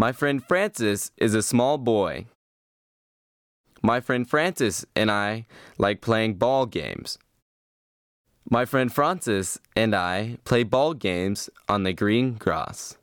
My friend Francis is a small boy. My friend Francis and I like playing ball games. My friend Francis and I play ball games on the green grass.